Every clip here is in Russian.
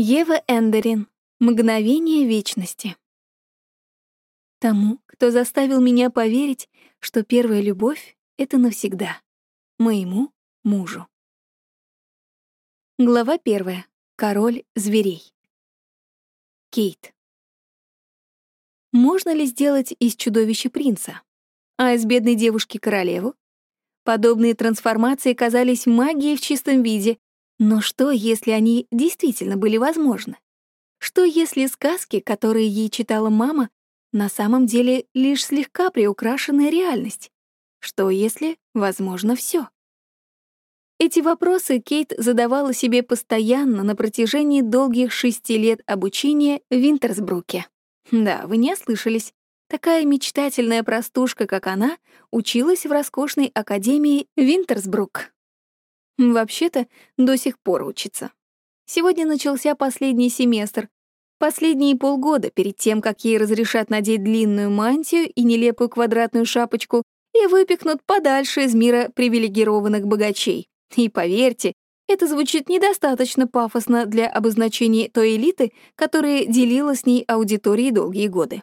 Ева Эндерин. Мгновение вечности. Тому, кто заставил меня поверить, что первая любовь — это навсегда. Моему мужу. Глава первая. Король зверей. Кейт. Можно ли сделать из чудовища принца, а из бедной девушки королеву? Подобные трансформации казались магией в чистом виде, но что, если они действительно были возможны? Что, если сказки, которые ей читала мама, на самом деле лишь слегка приукрашенная реальность? Что, если возможно все? Эти вопросы Кейт задавала себе постоянно на протяжении долгих шести лет обучения в Винтерсбруке. Да, вы не ослышались. Такая мечтательная простушка, как она, училась в роскошной академии Винтерсбрук. Вообще-то, до сих пор учится. Сегодня начался последний семестр. Последние полгода перед тем, как ей разрешат надеть длинную мантию и нелепую квадратную шапочку и выпихнут подальше из мира привилегированных богачей. И поверьте, это звучит недостаточно пафосно для обозначения той элиты, которая делила с ней аудиторией долгие годы.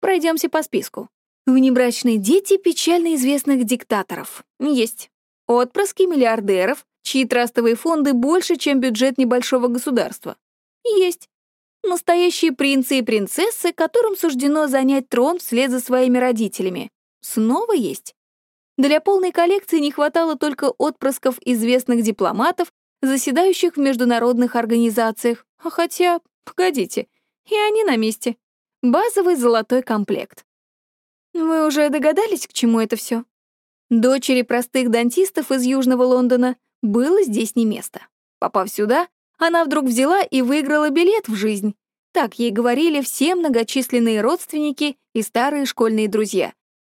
Пройдемся по списку. Внебрачные дети печально известных диктаторов. Есть. Отпрыски миллиардеров, чьи трастовые фонды больше, чем бюджет небольшого государства. Есть. Настоящие принцы и принцессы, которым суждено занять трон вслед за своими родителями. Снова есть. Для полной коллекции не хватало только отпрысков известных дипломатов, заседающих в международных организациях. А хотя, погодите, и они на месте. Базовый золотой комплект. Вы уже догадались, к чему это все? Дочери простых дантистов из Южного Лондона было здесь не место. Попав сюда, она вдруг взяла и выиграла билет в жизнь. Так ей говорили все многочисленные родственники и старые школьные друзья.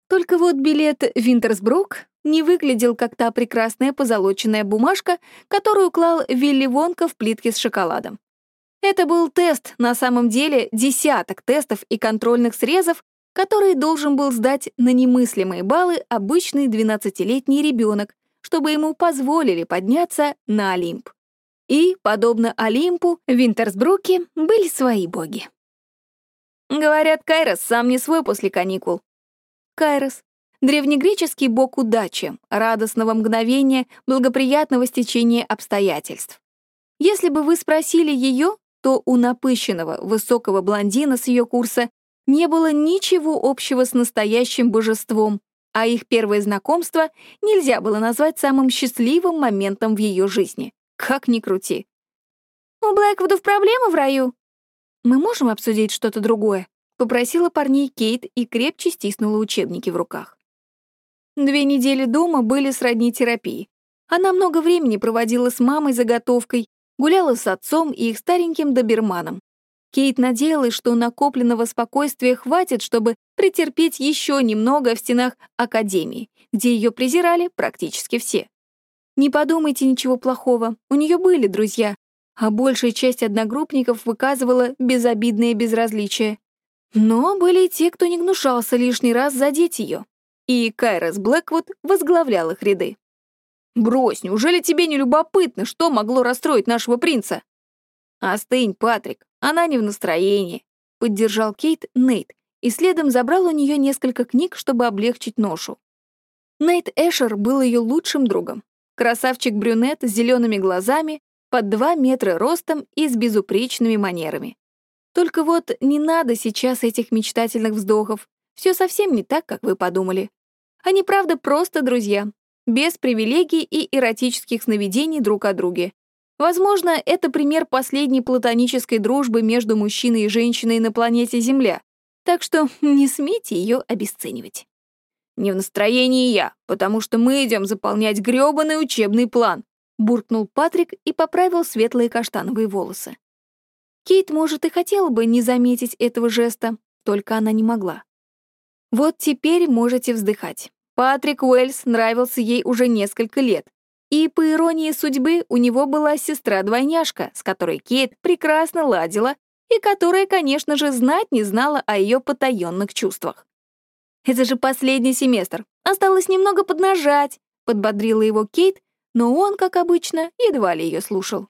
Только вот билет Винтерсбрук не выглядел как та прекрасная позолоченная бумажка, которую клал Вилли Вонка в плитке с шоколадом. Это был тест, на самом деле десяток тестов и контрольных срезов, который должен был сдать на немыслимые баллы обычный 12-летний ребенок, чтобы ему позволили подняться на Олимп. И, подобно Олимпу, в Винтерсбруке были свои боги. Говорят, Кайрос сам не свой после каникул. Кайрос — древнегреческий бог удачи, радостного мгновения, благоприятного стечения обстоятельств. Если бы вы спросили ее, то у напыщенного, высокого блондина с ее курса не было ничего общего с настоящим божеством, а их первое знакомство нельзя было назвать самым счастливым моментом в ее жизни. Как ни крути. «У Блэквудов проблемы в раю?» «Мы можем обсудить что-то другое?» — попросила парней Кейт и крепче стиснула учебники в руках. Две недели дома были сродни терапии. Она много времени проводила с мамой заготовкой, гуляла с отцом и их стареньким доберманом. Кейт надеялась, что накопленного спокойствия хватит, чтобы претерпеть еще немного в стенах Академии, где ее презирали практически все. Не подумайте ничего плохого, у нее были друзья, а большая часть одногруппников выказывала безобидное безразличие. Но были и те, кто не гнушался лишний раз задеть ее. И Кайрос Блэквуд возглавлял их ряды. «Брось, неужели тебе не любопытно, что могло расстроить нашего принца?» «Остынь, Патрик, она не в настроении», — поддержал Кейт Нейт, и следом забрал у нее несколько книг, чтобы облегчить ношу. Нейт Эшер был ее лучшим другом. Красавчик-брюнет с зелеными глазами, под два метра ростом и с безупречными манерами. Только вот не надо сейчас этих мечтательных вздохов. Все совсем не так, как вы подумали. Они, правда, просто друзья, без привилегий и эротических сновидений друг о друге. Возможно, это пример последней платонической дружбы между мужчиной и женщиной на планете Земля, так что не смейте ее обесценивать. «Не в настроении я, потому что мы идем заполнять грёбаный учебный план», буркнул Патрик и поправил светлые каштановые волосы. Кейт, может, и хотела бы не заметить этого жеста, только она не могла. Вот теперь можете вздыхать. Патрик Уэльс нравился ей уже несколько лет, и, по иронии судьбы, у него была сестра-двойняшка, с которой Кейт прекрасно ладила и которая, конечно же, знать не знала о ее потаенных чувствах. «Это же последний семестр. Осталось немного поднажать», — подбодрила его Кейт, но он, как обычно, едва ли ее слушал.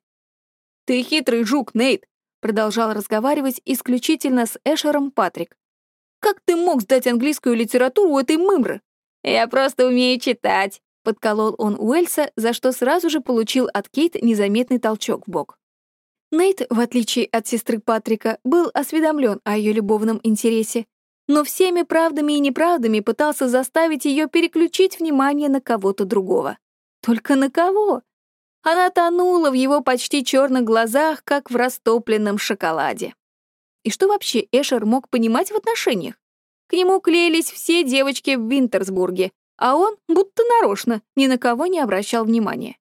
«Ты хитрый жук, Нейт!» продолжал разговаривать исключительно с Эшером Патрик. «Как ты мог сдать английскую литературу у этой мымры?» «Я просто умею читать», — подколол он Уэльса, за что сразу же получил от Кейт незаметный толчок в бок. Нейт, в отличие от сестры Патрика, был осведомлен о ее любовном интересе, но всеми правдами и неправдами пытался заставить ее переключить внимание на кого-то другого. Только на кого? Она тонула в его почти черных глазах, как в растопленном шоколаде. И что вообще Эшер мог понимать в отношениях? К нему клеились все девочки в Винтерсбурге, а он, будто нарочно, ни на кого не обращал внимания.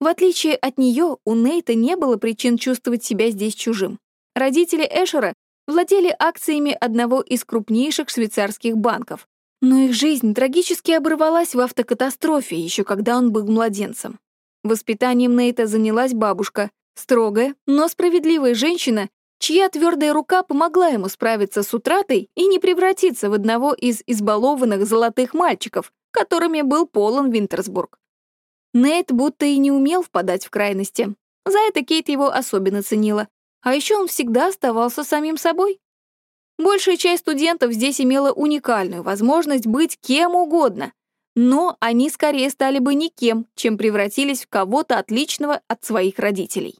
В отличие от нее, у Нейта не было причин чувствовать себя здесь чужим. Родители Эшера владели акциями одного из крупнейших швейцарских банков, но их жизнь трагически оборвалась в автокатастрофе, еще когда он был младенцем. Воспитанием Нейта занялась бабушка, строгая, но справедливая женщина, чья твердая рука помогла ему справиться с утратой и не превратиться в одного из избалованных золотых мальчиков, которыми был полон Винтерсбург. Нейт будто и не умел впадать в крайности. За это Кейт его особенно ценила. А еще он всегда оставался самим собой. Большая часть студентов здесь имела уникальную возможность быть кем угодно, но они скорее стали бы никем, чем превратились в кого-то отличного от своих родителей.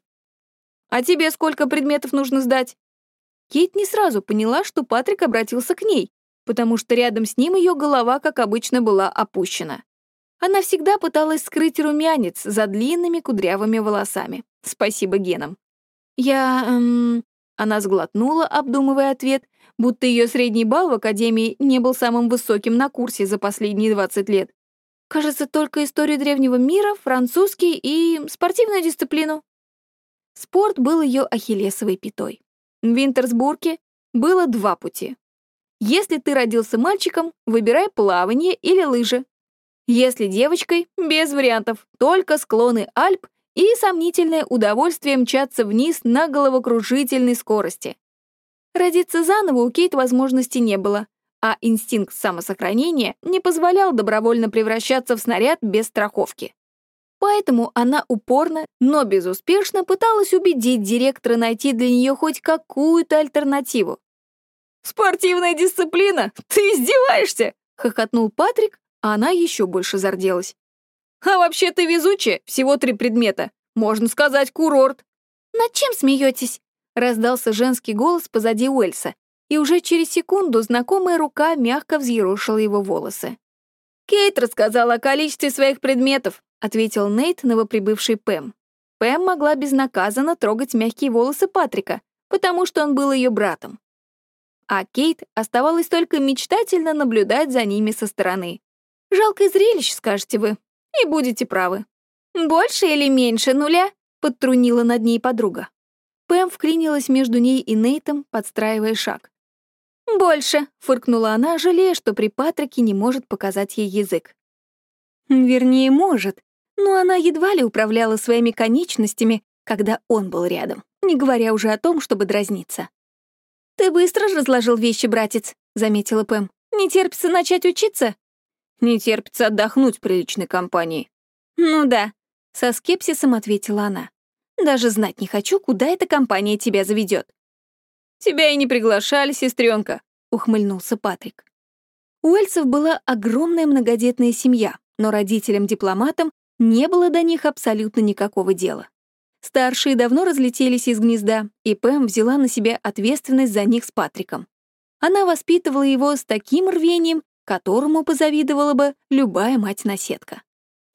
«А тебе сколько предметов нужно сдать?» Кейт не сразу поняла, что Патрик обратился к ней, потому что рядом с ним ее голова, как обычно, была опущена. Она всегда пыталась скрыть румянец за длинными кудрявыми волосами. Спасибо генам. «Я... Эм...» Она сглотнула, обдумывая ответ, будто ее средний балл в академии не был самым высоким на курсе за последние 20 лет. Кажется, только историю древнего мира, французский и спортивную дисциплину. Спорт был ее ахиллесовой пятой. В Винтерсбурге было два пути. Если ты родился мальчиком, выбирай плавание или лыжи. Если девочкой, без вариантов, только склоны Альп и сомнительное удовольствие мчаться вниз на головокружительной скорости. Родиться заново у Кейт возможности не было, а инстинкт самосохранения не позволял добровольно превращаться в снаряд без страховки. Поэтому она упорно, но безуспешно пыталась убедить директора найти для нее хоть какую-то альтернативу. «Спортивная дисциплина? Ты издеваешься?» — хохотнул Патрик, а она еще больше зарделась. А вообще ты везучая, всего три предмета. Можно сказать, курорт. Над чем смеетесь? Раздался женский голос позади Уэльса, и уже через секунду знакомая рука мягко взъерошила его волосы. «Кейт рассказала о количестве своих предметов», ответил Нейт, новоприбывший Пэм. Пэм могла безнаказанно трогать мягкие волосы Патрика, потому что он был ее братом. А Кейт оставалось только мечтательно наблюдать за ними со стороны. Жалкое зрелище, скажете вы, и будете правы. Больше или меньше нуля? Подтрунила над ней подруга. Пэм вклинилась между ней и Нейтом, подстраивая шаг. «Больше», — фыркнула она, жалея, что при Патрике не может показать ей язык. Вернее, может, но она едва ли управляла своими конечностями, когда он был рядом, не говоря уже о том, чтобы дразниться. «Ты быстро разложил вещи, братец», — заметила Пэм. «Не терпится начать учиться?» Не терпится отдохнуть в приличной компании. Ну да, со скепсисом ответила она. Даже знать не хочу, куда эта компания тебя заведет. Тебя и не приглашали, сестренка, ухмыльнулся Патрик. У Эльцев была огромная многодетная семья, но родителям-дипломатам не было до них абсолютно никакого дела. Старшие давно разлетелись из гнезда, и Пэм взяла на себя ответственность за них с Патриком. Она воспитывала его с таким рвением, которому позавидовала бы любая мать-наседка.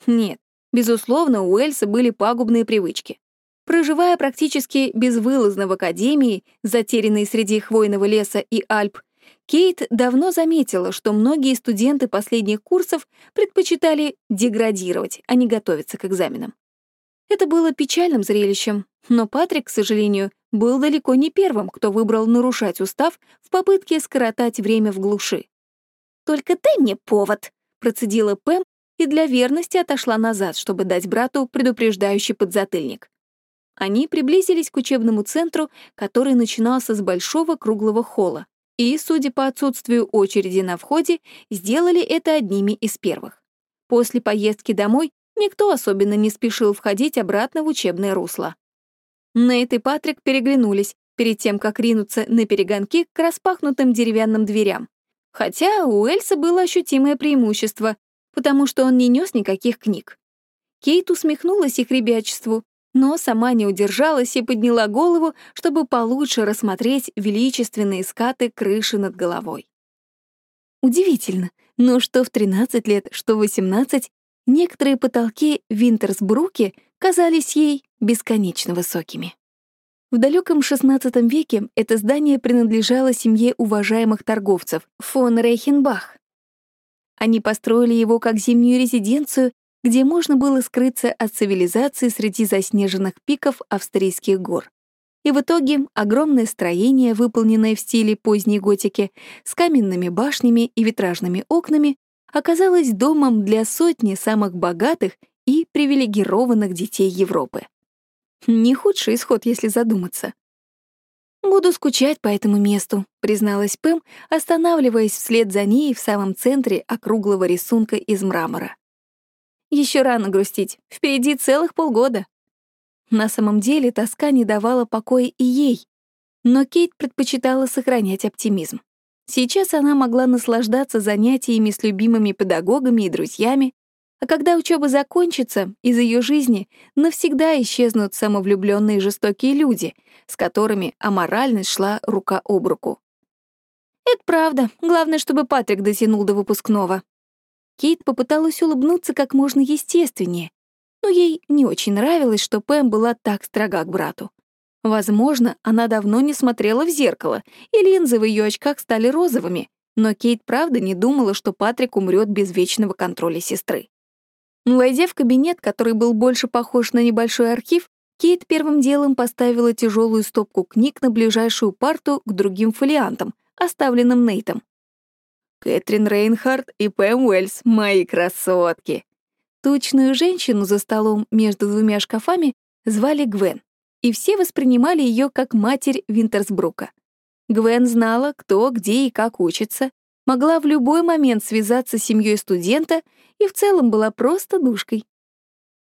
Нет, безусловно, у Эльсы были пагубные привычки. Проживая практически безвылазно в академии, затерянной среди хвойного леса и Альп, Кейт давно заметила, что многие студенты последних курсов предпочитали деградировать, а не готовиться к экзаменам. Это было печальным зрелищем, но Патрик, к сожалению, был далеко не первым, кто выбрал нарушать устав в попытке скоротать время в глуши. «Только дай мне повод», — процедила Пэм и для верности отошла назад, чтобы дать брату предупреждающий подзатыльник. Они приблизились к учебному центру, который начинался с большого круглого холла, и, судя по отсутствию очереди на входе, сделали это одними из первых. После поездки домой никто особенно не спешил входить обратно в учебное русло. Нейт и Патрик переглянулись перед тем, как ринуться на перегонки к распахнутым деревянным дверям. Хотя у Эльса было ощутимое преимущество, потому что он не нес никаких книг. Кейт усмехнулась их ребячеству, но сама не удержалась и подняла голову, чтобы получше рассмотреть величественные скаты крыши над головой. Удивительно, но что в 13 лет, что в 18, некоторые потолки в Винтерсбруке казались ей бесконечно высокими. В далеком XVI веке это здание принадлежало семье уважаемых торговцев фон Рейхенбах. Они построили его как зимнюю резиденцию, где можно было скрыться от цивилизации среди заснеженных пиков австрийских гор. И в итоге огромное строение, выполненное в стиле поздней готики, с каменными башнями и витражными окнами, оказалось домом для сотни самых богатых и привилегированных детей Европы. Не худший исход, если задуматься. «Буду скучать по этому месту», — призналась Пэм, останавливаясь вслед за ней в самом центре округлого рисунка из мрамора. Еще рано грустить, впереди целых полгода. На самом деле тоска не давала покоя и ей, но Кейт предпочитала сохранять оптимизм. Сейчас она могла наслаждаться занятиями с любимыми педагогами и друзьями, а когда учеба закончится, из ее жизни навсегда исчезнут самовлюбленные жестокие люди, с которыми аморальность шла рука об руку. Это правда. Главное, чтобы Патрик дотянул до выпускного. Кейт попыталась улыбнуться как можно естественнее, но ей не очень нравилось, что Пэм была так строга к брату. Возможно, она давно не смотрела в зеркало, и линзы в ее очках стали розовыми, но Кейт правда не думала, что Патрик умрет без вечного контроля сестры. Войдя в кабинет, который был больше похож на небольшой архив, Кейт первым делом поставила тяжелую стопку книг на ближайшую парту к другим фолиантам, оставленным Нейтом. «Кэтрин Рейнхард и Пэм Уэльс, мои красотки!» Тучную женщину за столом между двумя шкафами звали Гвен, и все воспринимали ее как матерь Винтерсбрука. Гвен знала, кто, где и как учится, могла в любой момент связаться с семьей студента и в целом была просто душкой.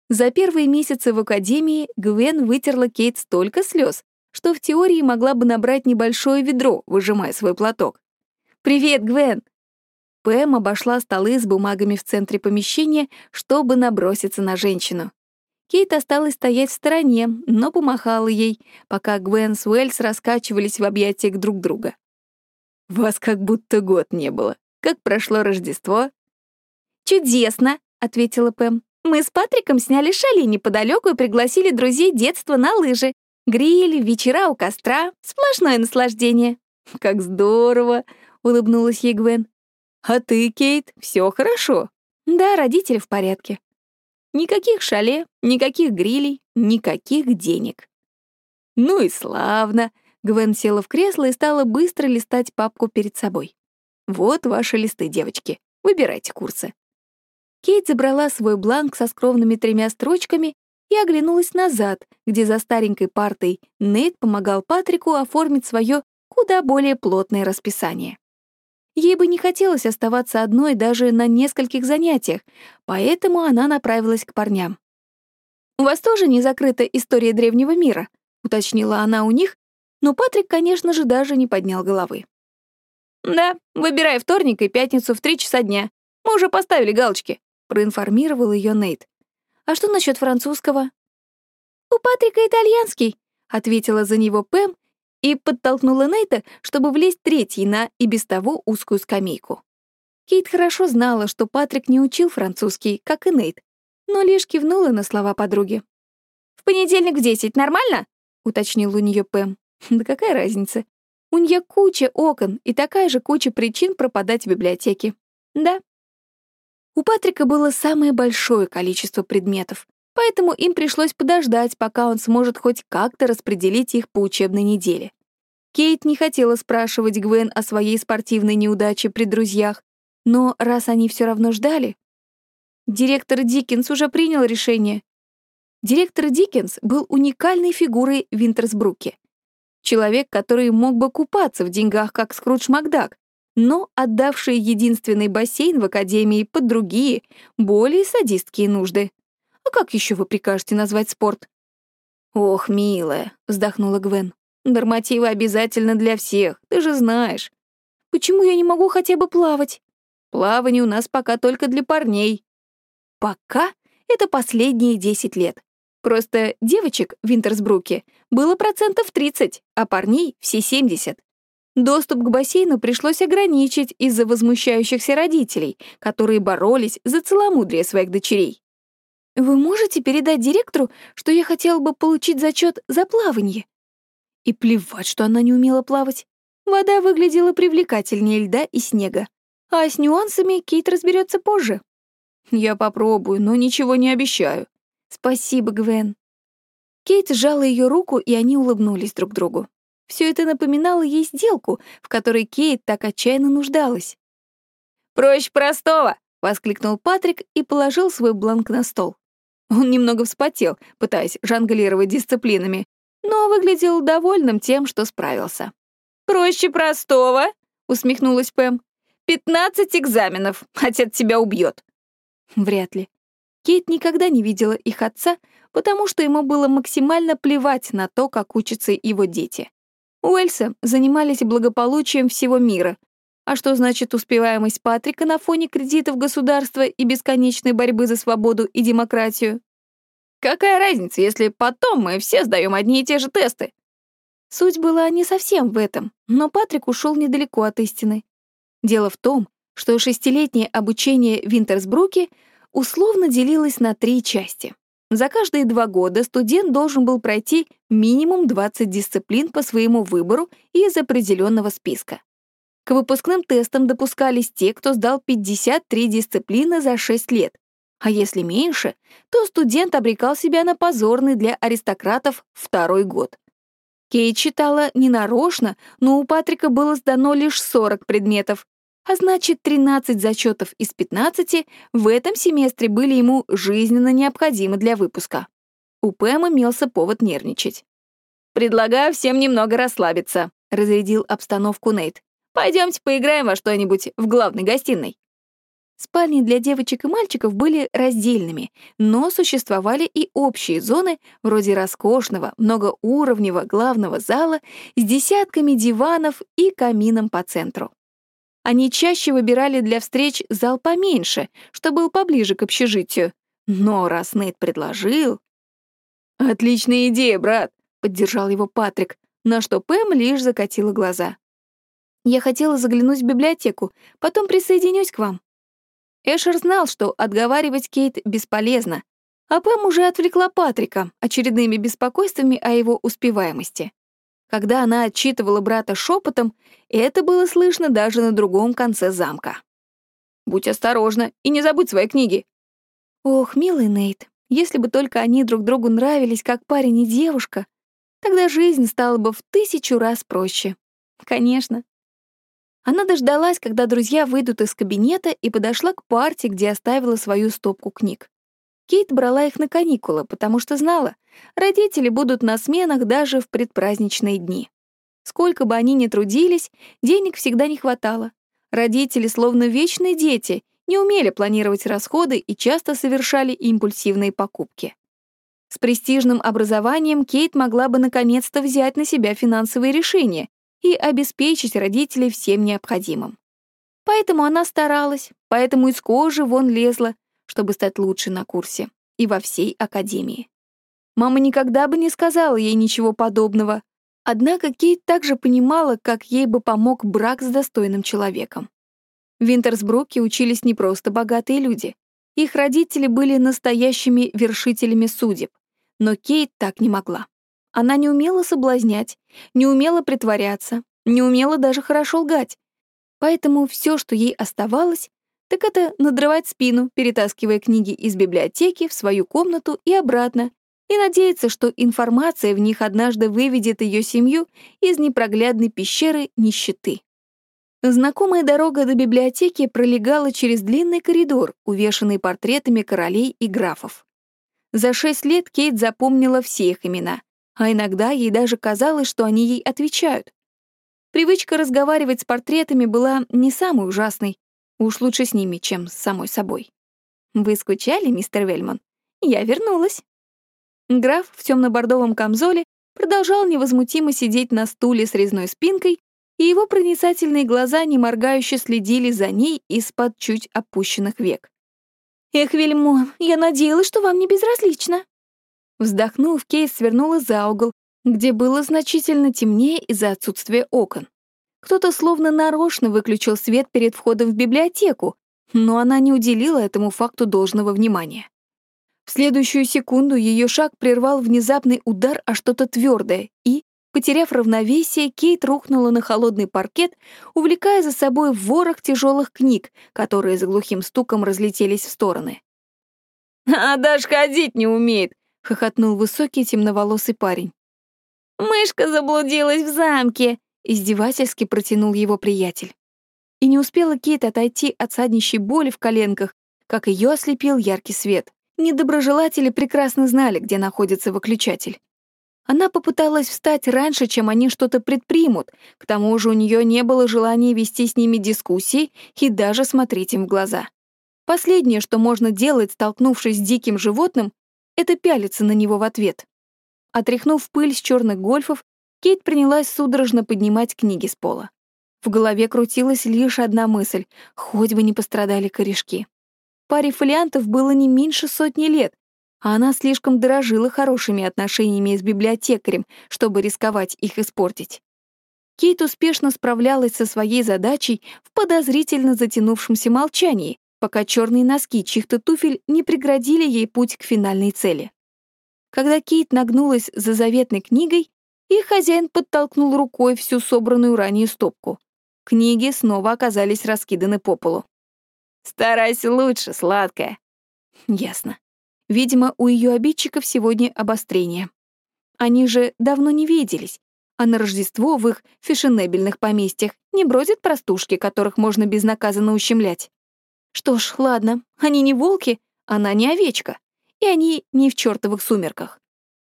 За первые месяцы в академии Гвен вытерла Кейт столько слез, что в теории могла бы набрать небольшое ведро, выжимая свой платок. «Привет, Гвен!» Пэм обошла столы с бумагами в центре помещения, чтобы наброситься на женщину. Кейт осталась стоять в стороне, но помахала ей, пока Гвен с Уэльс раскачивались в объятиях друг друга. «Вас как будто год не было. Как прошло Рождество?» «Чудесно!» — ответила Пэм. «Мы с Патриком сняли шали неподалеку и пригласили друзей детства на лыжи. Гриль, вечера у костра, сплошное наслаждение». «Как здорово!» — улыбнулась ей Гвен. «А ты, Кейт, все хорошо?» «Да, родители в порядке». Никаких шале, никаких грилей, никаких денег. «Ну и славно!» Гвен села в кресло и стала быстро листать папку перед собой. «Вот ваши листы, девочки. Выбирайте курсы». Кейт забрала свой бланк со скромными тремя строчками и оглянулась назад, где за старенькой партой Нейт помогал Патрику оформить свое куда более плотное расписание. Ей бы не хотелось оставаться одной даже на нескольких занятиях, поэтому она направилась к парням. «У вас тоже не закрыта история древнего мира?» — уточнила она у них, но Патрик, конечно же, даже не поднял головы. «Да, выбирай вторник и пятницу в три часа дня. Мы уже поставили галочки», — проинформировал ее Нейт. «А что насчет французского?» «У Патрика итальянский», — ответила за него Пэм и подтолкнула Нейта, чтобы влезть третий на и без того узкую скамейку. Кейт хорошо знала, что Патрик не учил французский, как и Нейт, но лишь кивнула на слова подруги. «В понедельник в десять нормально?» — уточнил у нее Пэм. Да какая разница? У нее куча окон и такая же куча причин пропадать в библиотеке. Да. У Патрика было самое большое количество предметов, поэтому им пришлось подождать, пока он сможет хоть как-то распределить их по учебной неделе. Кейт не хотела спрашивать Гвен о своей спортивной неудаче при друзьях, но раз они все равно ждали... Директор Диккенс уже принял решение. Директор Диккенс был уникальной фигурой в Винтерсбруке. Человек, который мог бы купаться в деньгах, как Скрудж Макдак, но отдавший единственный бассейн в Академии под другие, более садистские нужды. А как еще вы прикажете назвать спорт? «Ох, милая», — вздохнула Гвен. «Нормативы обязательно для всех, ты же знаешь. Почему я не могу хотя бы плавать? Плавание у нас пока только для парней». «Пока?» — это последние десять лет. Просто девочек в Винтерсбруке было процентов 30, а парней — все 70. Доступ к бассейну пришлось ограничить из-за возмущающихся родителей, которые боролись за целомудрие своих дочерей. «Вы можете передать директору, что я хотела бы получить зачет за плавание?» И плевать, что она не умела плавать. Вода выглядела привлекательнее льда и снега. А с нюансами Кейт разберется позже. «Я попробую, но ничего не обещаю», «Спасибо, Гвен». Кейт сжала ее руку, и они улыбнулись друг другу. Все это напоминало ей сделку, в которой Кейт так отчаянно нуждалась. «Проще простого!» — воскликнул Патрик и положил свой бланк на стол. Он немного вспотел, пытаясь жонглировать дисциплинами, но выглядел довольным тем, что справился. «Проще простого!» — усмехнулась Пэм. «Пятнадцать экзаменов, отец тебя убьет!» Вряд ли. Кейт никогда не видела их отца, потому что ему было максимально плевать на то, как учатся его дети. Уэльсы занимались благополучием всего мира. А что значит успеваемость Патрика на фоне кредитов государства и бесконечной борьбы за свободу и демократию? Какая разница, если потом мы все сдаем одни и те же тесты? Суть была не совсем в этом, но Патрик ушел недалеко от истины. Дело в том, что шестилетнее обучение в Винтерсбруке условно делилась на три части. За каждые два года студент должен был пройти минимум 20 дисциплин по своему выбору из определенного списка. К выпускным тестам допускались те, кто сдал 53 дисциплины за 6 лет, а если меньше, то студент обрекал себя на позорный для аристократов второй год. Кейт читала ненарочно, но у Патрика было сдано лишь 40 предметов, а значит, 13 зачетов из 15 в этом семестре были ему жизненно необходимы для выпуска. У Пэм имелся повод нервничать. «Предлагаю всем немного расслабиться», — разрядил обстановку Нейт. «Пойдемте поиграем во что-нибудь в главной гостиной». Спальни для девочек и мальчиков были раздельными, но существовали и общие зоны, вроде роскошного, многоуровневого главного зала с десятками диванов и камином по центру. Они чаще выбирали для встреч зал поменьше, что был поближе к общежитию. Но раз Нейт предложил... «Отличная идея, брат», — поддержал его Патрик, на что Пэм лишь закатила глаза. «Я хотела заглянуть в библиотеку, потом присоединюсь к вам». Эшер знал, что отговаривать Кейт бесполезно, а Пэм уже отвлекла Патрика очередными беспокойствами о его успеваемости. Когда она отчитывала брата шепотом, это было слышно даже на другом конце замка. «Будь осторожна и не забудь свои книги». Ох, милый Нейт, если бы только они друг другу нравились, как парень и девушка, тогда жизнь стала бы в тысячу раз проще. Конечно. Она дождалась, когда друзья выйдут из кабинета, и подошла к парте, где оставила свою стопку книг. Кейт брала их на каникулы, потому что знала, родители будут на сменах даже в предпраздничные дни. Сколько бы они ни трудились, денег всегда не хватало. Родители, словно вечные дети, не умели планировать расходы и часто совершали импульсивные покупки. С престижным образованием Кейт могла бы наконец-то взять на себя финансовые решения и обеспечить родителей всем необходимым. Поэтому она старалась, поэтому из кожи вон лезла, чтобы стать лучше на курсе и во всей академии. Мама никогда бы не сказала ей ничего подобного, однако Кейт также понимала, как ей бы помог брак с достойным человеком. В Винтерсбруке учились не просто богатые люди. Их родители были настоящими вершителями судеб, но Кейт так не могла. Она не умела соблазнять, не умела притворяться, не умела даже хорошо лгать. Поэтому все, что ей оставалось, так это надрывать спину, перетаскивая книги из библиотеки в свою комнату и обратно, и надеяться, что информация в них однажды выведет ее семью из непроглядной пещеры нищеты. Знакомая дорога до библиотеки пролегала через длинный коридор, увешанный портретами королей и графов. За шесть лет Кейт запомнила все их имена, а иногда ей даже казалось, что они ей отвечают. Привычка разговаривать с портретами была не самой ужасной, Уж лучше с ними, чем с самой собой. Вы скучали, мистер Вельман? Я вернулась. Граф в темно-бордовом камзоле продолжал невозмутимо сидеть на стуле с резной спинкой, и его проницательные глаза неморгающе следили за ней из-под чуть опущенных век. «Эх, Вельмо, я надеялась, что вам не безразлично». Вздохнув, Кейс свернула за угол, где было значительно темнее из-за отсутствия окон. Кто-то словно нарочно выключил свет перед входом в библиотеку, но она не уделила этому факту должного внимания. В следующую секунду ее шаг прервал внезапный удар о что-то твердое, и, потеряв равновесие, Кейт рухнула на холодный паркет, увлекая за собой ворох тяжелых книг, которые за глухим стуком разлетелись в стороны. «А даже ходить не умеет!» — хохотнул высокий темноволосый парень. «Мышка заблудилась в замке!» — издевательски протянул его приятель. И не успела Кейт отойти от саднищей боли в коленках, как ее ослепил яркий свет. Недоброжелатели прекрасно знали, где находится выключатель. Она попыталась встать раньше, чем они что-то предпримут, к тому же у нее не было желания вести с ними дискуссии и даже смотреть им в глаза. Последнее, что можно делать, столкнувшись с диким животным, это пялиться на него в ответ. Отряхнув пыль с черных гольфов, Кейт принялась судорожно поднимать книги с пола. В голове крутилась лишь одна мысль — хоть бы не пострадали корешки. Паре фолиантов было не меньше сотни лет, а она слишком дорожила хорошими отношениями с библиотекарем, чтобы рисковать их испортить. Кейт успешно справлялась со своей задачей в подозрительно затянувшемся молчании, пока черные носки чьих-то туфель не преградили ей путь к финальной цели. Когда Кейт нагнулась за заветной книгой, их хозяин подтолкнул рукой всю собранную ранее стопку. Книги снова оказались раскиданы по полу. «Старайся лучше, сладкая». Ясно. Видимо, у ее обидчиков сегодня обострение. Они же давно не виделись, а на Рождество в их фешенебельных поместьях не бродят простушки, которых можно безнаказанно ущемлять. Что ж, ладно, они не волки, она не овечка, и они не в чертовых сумерках.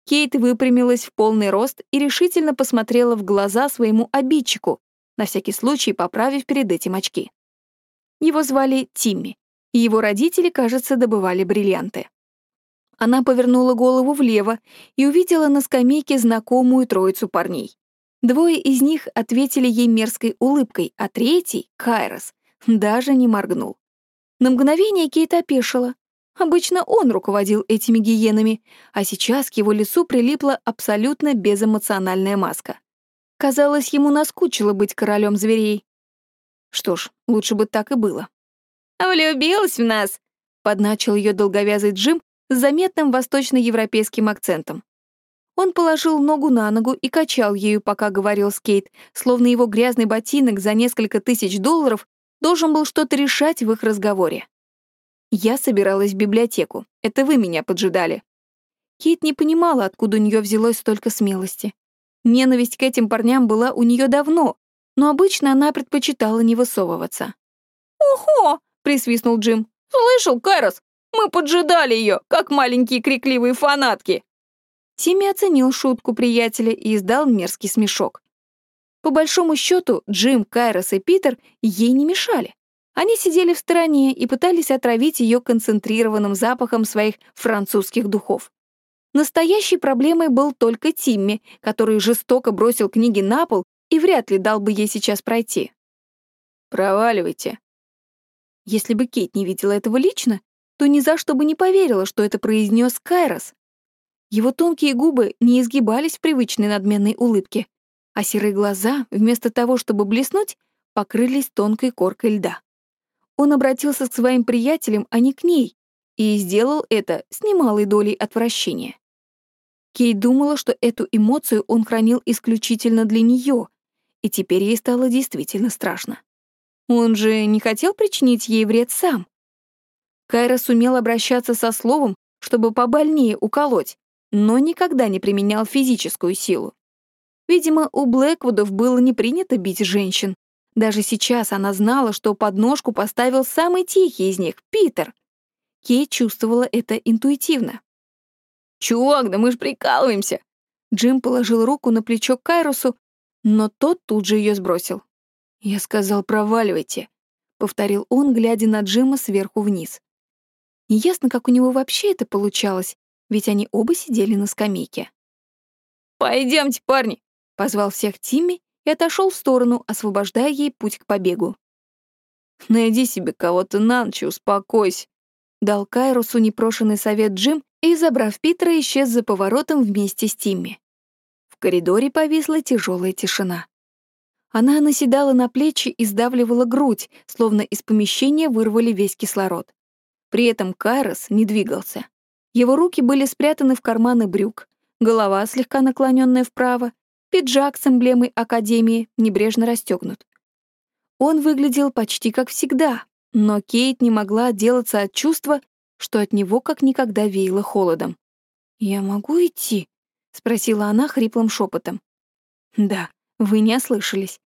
Кейт выпрямилась в полный рост и решительно посмотрела в глаза своему обидчику, на всякий случай поправив перед этим очки. Его звали Тимми, и его родители, кажется, добывали бриллианты. Она повернула голову влево и увидела на скамейке знакомую троицу парней. Двое из них ответили ей мерзкой улыбкой, а третий, Кайрос, даже не моргнул. На мгновение Кейт опешила. Обычно он руководил этими гиенами, а сейчас к его лицу прилипла абсолютно безэмоциональная маска. Казалось, ему наскучило быть королем зверей. Что ж, лучше бы так и было. «Влюбилась в нас!» — подначил ее долговязый Джим с заметным восточноевропейским акцентом. Он положил ногу на ногу и качал ею, пока говорил с Кейт, словно его грязный ботинок за несколько тысяч долларов должен был что-то решать в их разговоре. «Я собиралась в библиотеку. Это вы меня поджидали». Кейт не понимала, откуда у нее взялось столько смелости. Ненависть к этим парням была у нее давно, но обычно она предпочитала не высовываться. «Ого!» — присвистнул Джим. «Слышал, Кайрос? Мы поджидали ее, как маленькие крикливые фанатки!» Тимми оценил шутку приятеля и издал мерзкий смешок. По большому счету, Джим, Кайрос и Питер ей не мешали. Они сидели в стороне и пытались отравить ее концентрированным запахом своих французских духов. Настоящей проблемой был только Тимми, который жестоко бросил книги на пол и вряд ли дал бы ей сейчас пройти. «Проваливайте». Если бы Кейт не видела этого лично, то ни за что бы не поверила, что это произнес Кайрос. Его тонкие губы не изгибались в привычной надменной улыбке, а серые глаза, вместо того, чтобы блеснуть, покрылись тонкой коркой льда. Он обратился к своим приятелям, а не к ней, и сделал это с немалой долей отвращения. Кей думала, что эту эмоцию он хранил исключительно для нее, и теперь ей стало действительно страшно. Он же не хотел причинить ей вред сам. Кайра сумел обращаться со словом, чтобы побольнее уколоть, но никогда не применял физическую силу. Видимо, у Блэквудов было не принято бить женщин. Даже сейчас она знала, что подножку поставил самый тихий из них — Питер, Кей чувствовала это интуитивно. «Чувак, да мы ж прикалываемся!» Джим положил руку на плечо Кайрусу, но тот тут же ее сбросил. «Я сказал, проваливайте», — повторил он, глядя на Джима сверху вниз. Неясно, как у него вообще это получалось, ведь они оба сидели на скамейке. «Пойдемте, парни!» — позвал всех Тимми и отошел в сторону, освобождая ей путь к побегу. «Найди себе кого-то на ночь, успокойся», — дал Кайрусу непрошенный совет Джим и, забрав Питера, исчез за поворотом вместе с Тимми. В коридоре повисла тяжелая тишина. Она наседала на плечи и сдавливала грудь, словно из помещения вырвали весь кислород. При этом Кайрос не двигался. Его руки были спрятаны в карманы брюк, голова слегка наклоненная вправо, пиджак с эмблемой Академии небрежно расстегнут. Он выглядел почти как всегда, но Кейт не могла отделаться от чувства, что от него как никогда веяло холодом. «Я могу идти?» — спросила она хриплым шепотом. «Да, вы не ослышались.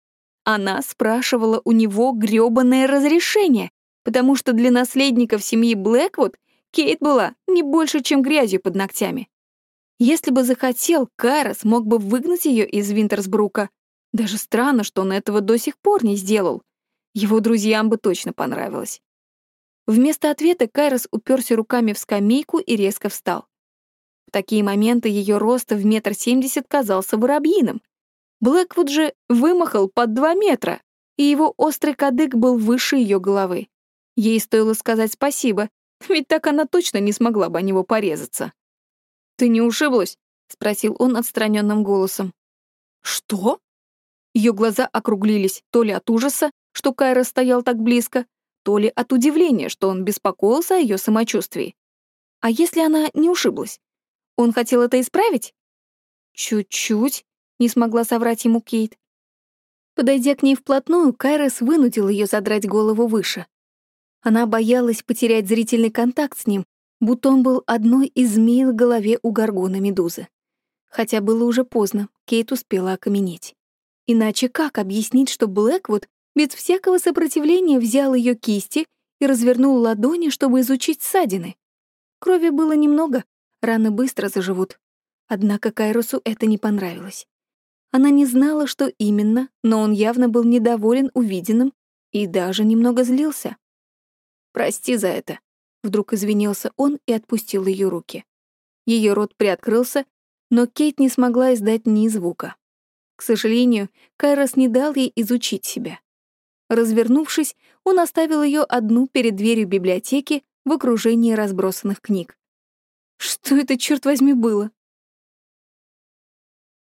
Она спрашивала у него грёбаное разрешение, потому что для наследников семьи Блэквуд Кейт была не больше, чем грязью под ногтями. Если бы захотел, Кайрос мог бы выгнать ее из Винтерсбрука. Даже странно, что он этого до сих пор не сделал. Его друзьям бы точно понравилось. Вместо ответа Кайрос уперся руками в скамейку и резко встал. В такие моменты ее роста в метр семьдесят казался воробьиным. Блэквуд же вымахал под два метра, и его острый кадык был выше ее головы. Ей стоило сказать спасибо, ведь так она точно не смогла бы о него порезаться. «Ты не ушиблась?» — спросил он отстраненным голосом. «Что?» Ее глаза округлились то ли от ужаса, что Кайра стоял так близко, то ли от удивления, что он беспокоился о ее самочувствии. А если она не ушиблась? Он хотел это исправить? Чуть-чуть, не смогла соврать ему Кейт. Подойдя к ней вплотную, Кайрос вынудил ее задрать голову выше. Она боялась потерять зрительный контакт с ним, будто он был одной из змей в голове у горгона Медузы. Хотя было уже поздно, Кейт успела окаменеть. Иначе как объяснить, что Блэквуд без всякого сопротивления взял ее кисти и развернул ладони, чтобы изучить ссадины. Крови было немного, раны быстро заживут. Однако Кайросу это не понравилось. Она не знала, что именно, но он явно был недоволен увиденным и даже немного злился. «Прости за это», — вдруг извинился он и отпустил ее руки. Ее рот приоткрылся, но Кейт не смогла издать ни звука. К сожалению, Кайрос не дал ей изучить себя. Развернувшись, он оставил ее одну перед дверью библиотеки в окружении разбросанных книг. Что это, черт возьми, было?